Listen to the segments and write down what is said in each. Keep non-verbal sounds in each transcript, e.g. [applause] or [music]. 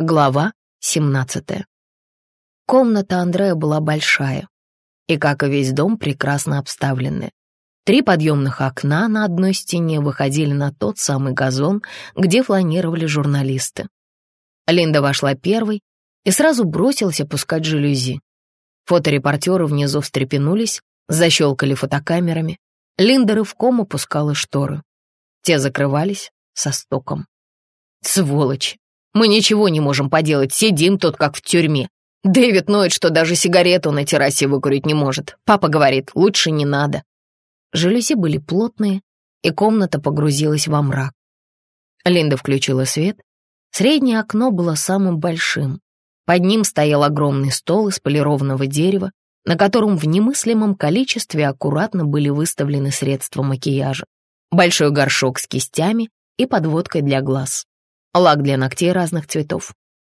Глава 17. Комната Андрея была большая и, как и весь дом, прекрасно обставленная. Три подъемных окна на одной стене выходили на тот самый газон, где фланировали журналисты. Линда вошла первой и сразу бросилась опускать жалюзи. Фоторепортеры внизу встрепенулись, защелкали фотокамерами. Линда рывком опускала шторы. Те закрывались со стуком. Сволочь! Мы ничего не можем поделать, сидим тут как в тюрьме. Дэвид ноет, что даже сигарету на террасе выкурить не может. Папа говорит, лучше не надо. Жалюзи были плотные, и комната погрузилась во мрак. Линда включила свет. Среднее окно было самым большим. Под ним стоял огромный стол из полированного дерева, на котором в немыслимом количестве аккуратно были выставлены средства макияжа. Большой горшок с кистями и подводкой для глаз лак для ногтей разных цветов,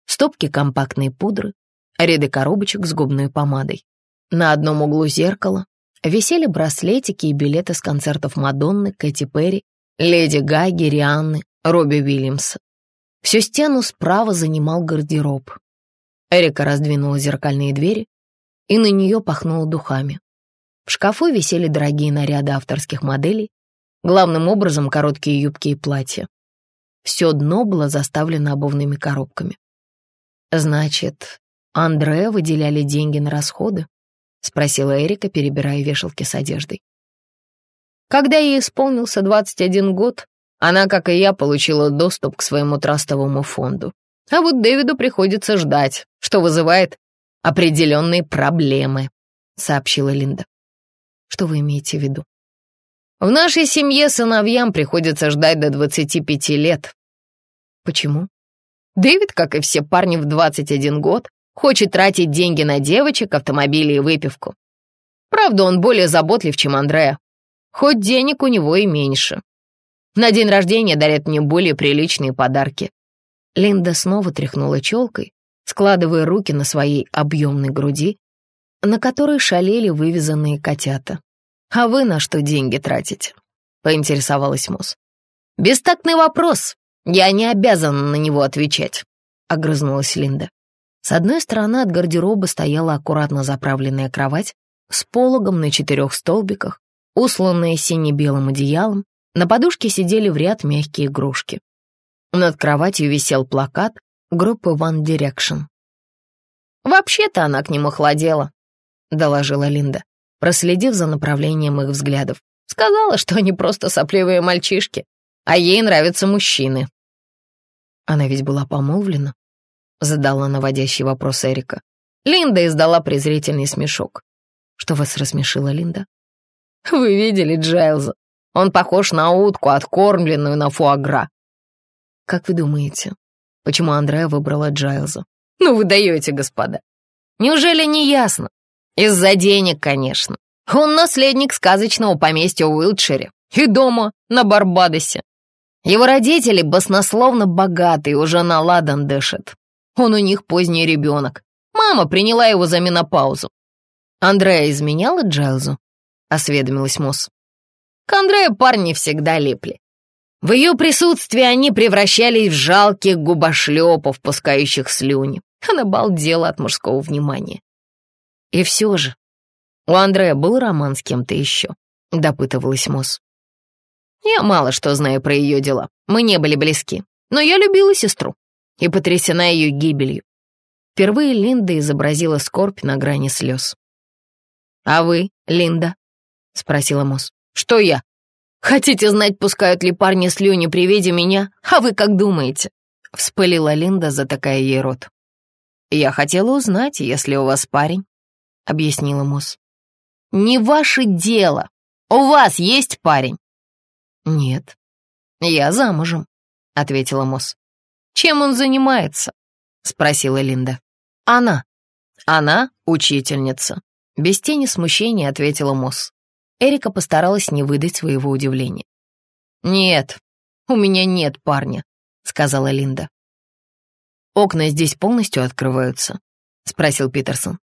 стопки компактной пудры, ряды коробочек с губной помадой. На одном углу зеркала висели браслетики и билеты с концертов Мадонны, Кэти Перри, Леди Гаги, Рианны, Робби Уильямса. Всю стену справа занимал гардероб. Эрика раздвинула зеркальные двери, и на нее пахнуло духами. В шкафу висели дорогие наряды авторских моделей, главным образом короткие юбки и платья. Все дно было заставлено обувными коробками. «Значит, Андре выделяли деньги на расходы?» — спросила Эрика, перебирая вешалки с одеждой. Когда ей исполнился 21 год, она, как и я, получила доступ к своему трастовому фонду. А вот Дэвиду приходится ждать, что вызывает определенные проблемы, сообщила Линда. Что вы имеете в виду? В нашей семье сыновьям приходится ждать до 25 лет. Почему? Дэвид, как и все парни в 21 год, хочет тратить деньги на девочек, автомобили и выпивку. Правда, он более заботлив, чем Андреа. Хоть денег у него и меньше. На день рождения дарят мне более приличные подарки. Линда снова тряхнула челкой, складывая руки на своей объемной груди, на которой шалели вывязанные котята. «А вы на что деньги тратите?» — поинтересовалась Мосс. «Бестактный вопрос. Я не обязана на него отвечать», — огрызнулась Линда. С одной стороны от гардероба стояла аккуратно заправленная кровать с пологом на четырех столбиках, усланная сине-белым одеялом, на подушке сидели в ряд мягкие игрушки. Над кроватью висел плакат группы One Direction. «Вообще-то она к нему охладела», — доложила Линда проследив за направлением их взглядов. Сказала, что они просто сопливые мальчишки, а ей нравятся мужчины. Она ведь была помолвлена? Задала наводящий вопрос Эрика. Линда издала презрительный смешок. Что вас рассмешила, Линда? Вы видели Джайлза? Он похож на утку, откормленную на фуагра. Как вы думаете, почему Андрея выбрала Джайлза? Ну вы даете, господа. Неужели не ясно? Из-за денег, конечно. Он наследник сказочного поместья в Уилтшире и дома на Барбадосе. Его родители баснословно богатые, уже на ладан дышат. Он у них поздний ребенок. Мама приняла его за менопаузу. Андрея изменяла Джайлзу? Осведомилась Мосс. К Андрею парни всегда липли. В ее присутствии они превращались в жалких губошлепов, пускающих слюни. Она балдела от мужского внимания. И все же, у Андрея был роман с кем-то еще, допытывалась Мосс. Я мало что знаю про ее дела, мы не были близки, но я любила сестру и потрясена ее гибелью. Впервые Линда изобразила скорбь на грани слез. «А вы, Линда?» — спросила Мосс. «Что я? Хотите знать, пускают ли парни слюни при виде меня? А вы как думаете?» — вспылила Линда, затыкая ей рот. «Я хотела узнать, если у вас парень, — объяснила Мосс. «Не ваше дело. У вас есть парень?» «Нет, я замужем», — ответила Мосс. «Чем он занимается?» — спросила Линда. «Она. Она учительница». Без тени смущения ответила Мосс. Эрика постаралась не выдать своего удивления. «Нет, у меня нет парня», — сказала Линда. «Окна здесь полностью открываются?» — спросил Питерсон.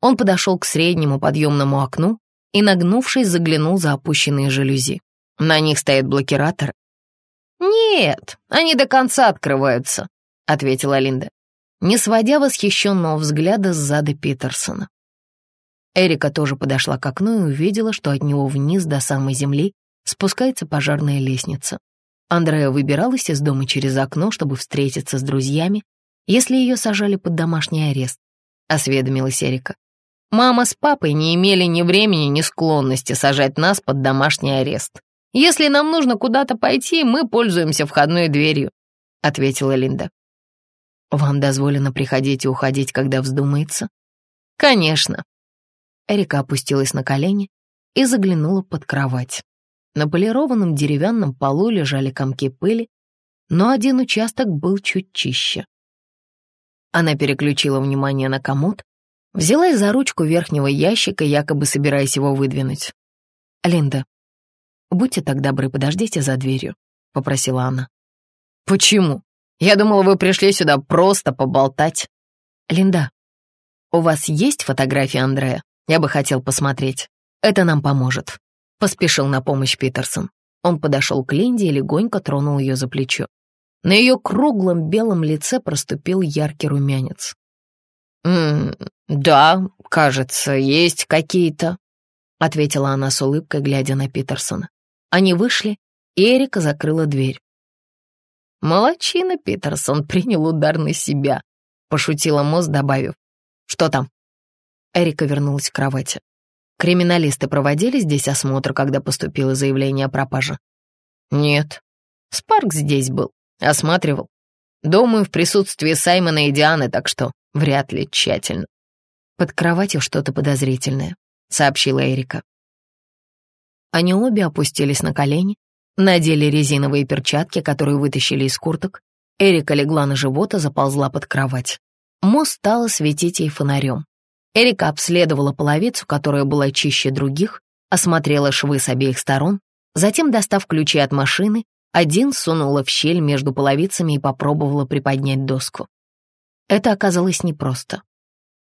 Он подошел к среднему подъемному окну и, нагнувшись, заглянул за опущенные жалюзи. На них стоят блокираторы. «Нет, они до конца открываются», — ответила Линда. не сводя восхищенного взгляда с зада Питерсона. Эрика тоже подошла к окну и увидела, что от него вниз до самой земли спускается пожарная лестница. Андрея выбиралась из дома через окно, чтобы встретиться с друзьями, если ее сажали под домашний арест, осведомилась Эрика. Мама с папой не имели ни времени, ни склонности сажать нас под домашний арест. Если нам нужно куда-то пойти, мы пользуемся входной дверью», — ответила Линда. «Вам дозволено приходить и уходить, когда вздумается?» «Конечно». Эрика опустилась на колени и заглянула под кровать. На полированном деревянном полу лежали комки пыли, но один участок был чуть чище. Она переключила внимание на комод, Взялась за ручку верхнего ящика, якобы собираясь его выдвинуть. «Линда, будьте так добры, подождите за дверью», — попросила она. «Почему? Я думала, вы пришли сюда просто поболтать». «Линда, у вас есть фотографии Андрея? Я бы хотел посмотреть. Это нам поможет», — поспешил на помощь Питерсон. Он подошел к Линде и легонько тронул ее за плечо. На ее круглом белом лице проступил яркий румянец. «М -м, «Да, кажется, есть какие-то», — ответила она с улыбкой, глядя на Питерсона. Они вышли, и Эрика закрыла дверь. «Молодчина, Питерсон [laughs] принял удар на себя», — пошутила Мосс, добавив. «Что там?» Эрика вернулась к кровати. «Криминалисты проводили здесь осмотр, когда поступило заявление о пропаже?» «Нет. Спарк здесь был, осматривал. Думаю, в присутствии Саймона и Дианы, так что вряд ли тщательно. Под кроватью что-то подозрительное, сообщила Эрика. Они обе опустились на колени, надели резиновые перчатки, которые вытащили из курток. Эрика легла на живот и заползла под кровать. Мо стала светить ей фонарем. Эрика обследовала половицу, которая была чище других, осмотрела швы с обеих сторон, затем, достав ключи от машины, один сунула в щель между половицами и попробовала приподнять доску. Это оказалось непросто.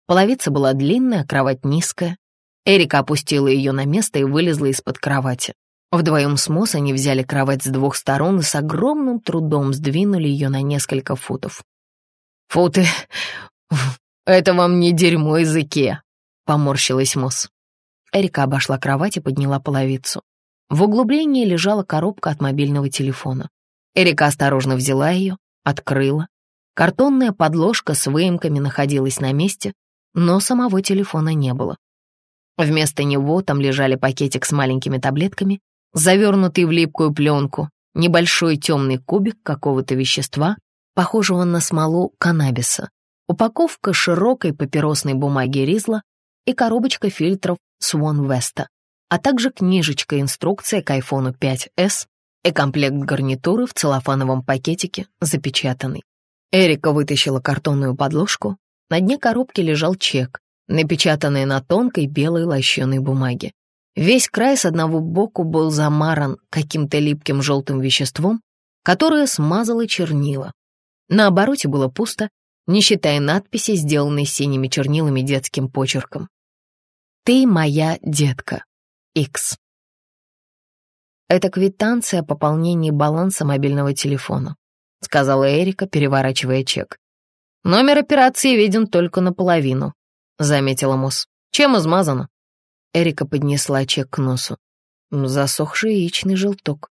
Половица была длинная, кровать низкая. Эрика опустила ее на место и вылезла из-под кровати. Вдвоем с Мосс они взяли кровать с двух сторон и с огромным трудом сдвинули ее на несколько футов. «Фу ты! Это вам не дерьмо языке!» — поморщилась Мосс. Эрика обошла кровать и подняла половицу. В углублении лежала коробка от мобильного телефона. Эрика осторожно взяла ее, открыла. Картонная подложка с выемками находилась на месте, но самого телефона не было. Вместо него там лежали пакетик с маленькими таблетками, завернутый в липкую пленку, небольшой темный кубик какого-то вещества, похожего на смолу каннабиса, упаковка широкой папиросной бумаги Ризла и коробочка фильтров Swan Vesta а также книжечка-инструкция к iPhone 5s и комплект гарнитуры в целлофановом пакетике, запечатанный. Эрика вытащила картонную подложку. На дне коробки лежал чек, напечатанный на тонкой белой лощеной бумаге. Весь край с одного боку был замаран каким-то липким желтым веществом, которое смазало чернила. На обороте было пусто, не считая надписи, сделанной синими чернилами детским почерком. «Ты моя детка». X. Это квитанция о пополнении баланса мобильного телефона, сказала Эрика, переворачивая чек. Номер операции виден только наполовину, заметила Мосс. Чем измазано? Эрика поднесла чек к носу. Засохший яичный желток.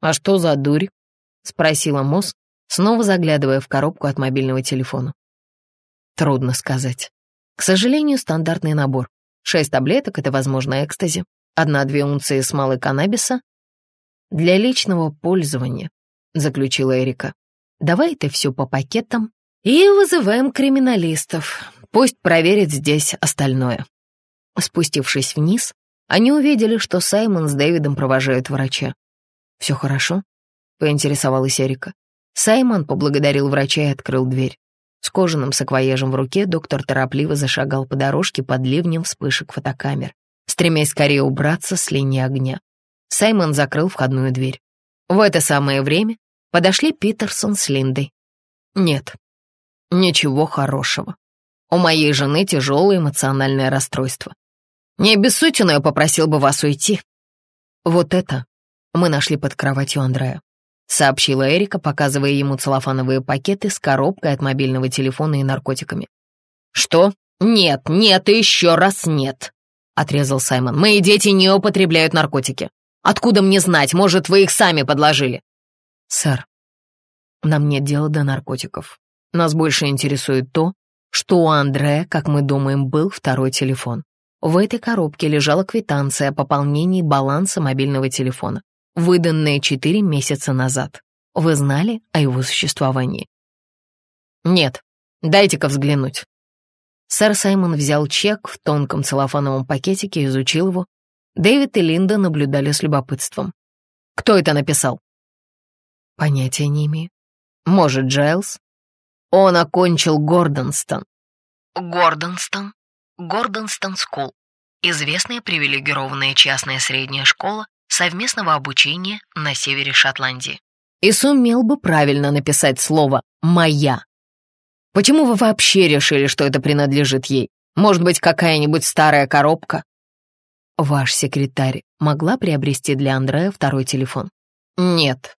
«А что за дурь?» — спросила Мосс, снова заглядывая в коробку от мобильного телефона. Трудно сказать. К сожалению, стандартный набор. Шесть таблеток — это, возможно, экстази. Одна-две унции смолы каннабиса. Для личного пользования, заключила Эрика. Давай ты все по пакетам и вызываем криминалистов. Пусть проверят здесь остальное. Спустившись вниз, они увидели, что Саймон с Дэвидом провожают врача. «Все хорошо?» — поинтересовалась Эрика. Саймон поблагодарил врача и открыл дверь. С кожаным саквояжем в руке доктор торопливо зашагал по дорожке под ливнем вспышек фотокамер, стремясь скорее убраться с линии огня. Саймон закрыл входную дверь. В это самое время подошли Питерсон с Линдой. «Нет, ничего хорошего. У моей жены тяжелое эмоциональное расстройство. Не обессудьте, но я попросил бы вас уйти». Вот это мы нашли под кроватью Андрея. Сообщила Эрика, показывая ему целлофановые пакеты с коробкой от мобильного телефона и наркотиками. «Что? Нет, нет и еще раз нет!» — отрезал Саймон. «Мои дети не употребляют наркотики. Откуда мне знать? Может, вы их сами подложили?» «Сэр, нам нет дела до наркотиков. Нас больше интересует то, что у Андрея, как мы думаем, был второй телефон. В этой коробке лежала квитанция о пополнении баланса мобильного телефона, выданная четыре месяца назад. Вы знали о его существовании? Нет. Дайте-ка взглянуть. Сэр Саймон взял чек в тонком целлофановом пакетике и изучил его. Дэвид и Линда наблюдали с любопытством. Кто это написал? Понятия не имею. Может, Джайлз? Он окончил Гордонстон. Гордонстон. Gordonstoun School. Известная привилегированная частная средняя школа совместного обучения на севере Шотландии. И сумел бы правильно написать слово «моя». Почему вы вообще решили, что это принадлежит ей? Может быть, какая-нибудь старая коробка? Ваш секретарь могла приобрести для Андрея второй телефон? Нет,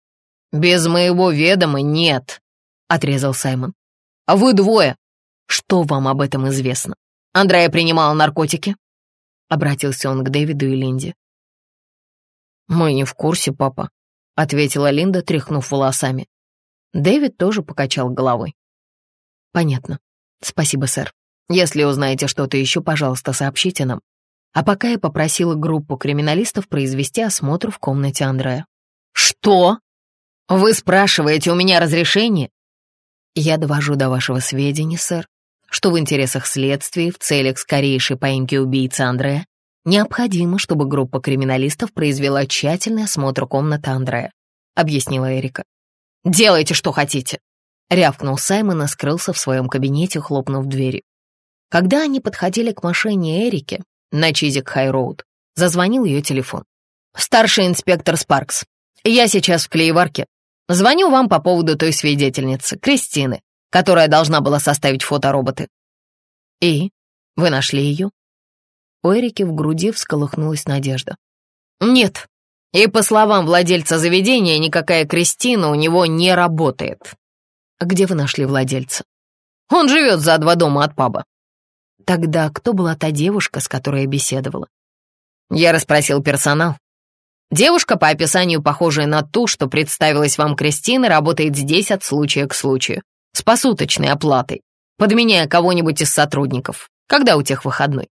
«Без моего ведома нет», — отрезал Саймон. «А вы двое. Что вам об этом известно? Андрея принимала наркотики?» Обратился он к Дэвиду и Линде. «Мы не в курсе, папа», — ответила Линда, тряхнув волосами. Дэвид тоже покачал головой. «Понятно. Спасибо, сэр. Если узнаете что-то еще, пожалуйста, сообщите нам. А пока я попросила группу криминалистов произвести осмотр в комнате Андрея». «Что?» Вы спрашиваете у меня разрешение? Я довожу до вашего сведения, сэр, что в интересах следствия в целях скорейшей поимки убийцы Андрея необходимо, чтобы группа криминалистов произвела тщательный осмотр комнаты Андрея, объяснила Эрика. «Делайте, что хотите!» Рявкнул Саймон и скрылся в своем кабинете, хлопнув дверью. Когда они подходили к машине Эрики на Чизик Хай-Роуд, зазвонил ее телефон. «Старший инспектор Спаркс, я сейчас в клееварке. Звоню вам по поводу той свидетельницы, Кристины, которая должна была составить фотороботы. И? Вы нашли ее? У Эрики в груди всколыхнулась надежда. Нет. И по словам владельца заведения, никакая Кристина у него не работает. Где вы нашли владельца? Он живет за два дома от паба. Тогда кто была та девушка, с которой я беседовала? Я расспросил персонал. Девушка, по описанию похожая на ту, что представилась вам Кристина, работает здесь от случая к случаю, с посуточной оплатой, подменяя кого-нибудь из сотрудников, когда у тех выходной.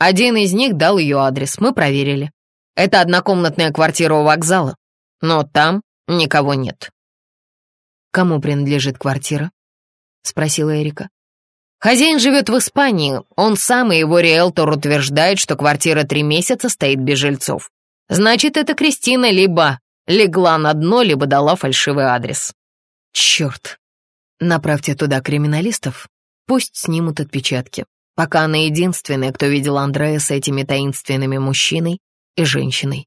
Один из них дал ее адрес, мы проверили. Это однокомнатная квартира у вокзала, но там никого нет. «Кому принадлежит квартира?» — спросила Эрика. Хозяин живет в Испании, он сам и его риэлтор утверждает, что квартира три месяца стоит без жильцов. Значит, эта Кристина либо легла на дно, либо дала фальшивый адрес. Черт. Направьте туда криминалистов, пусть снимут отпечатки, пока она единственная, кто видел Андрея с этими таинственными мужчиной и женщиной.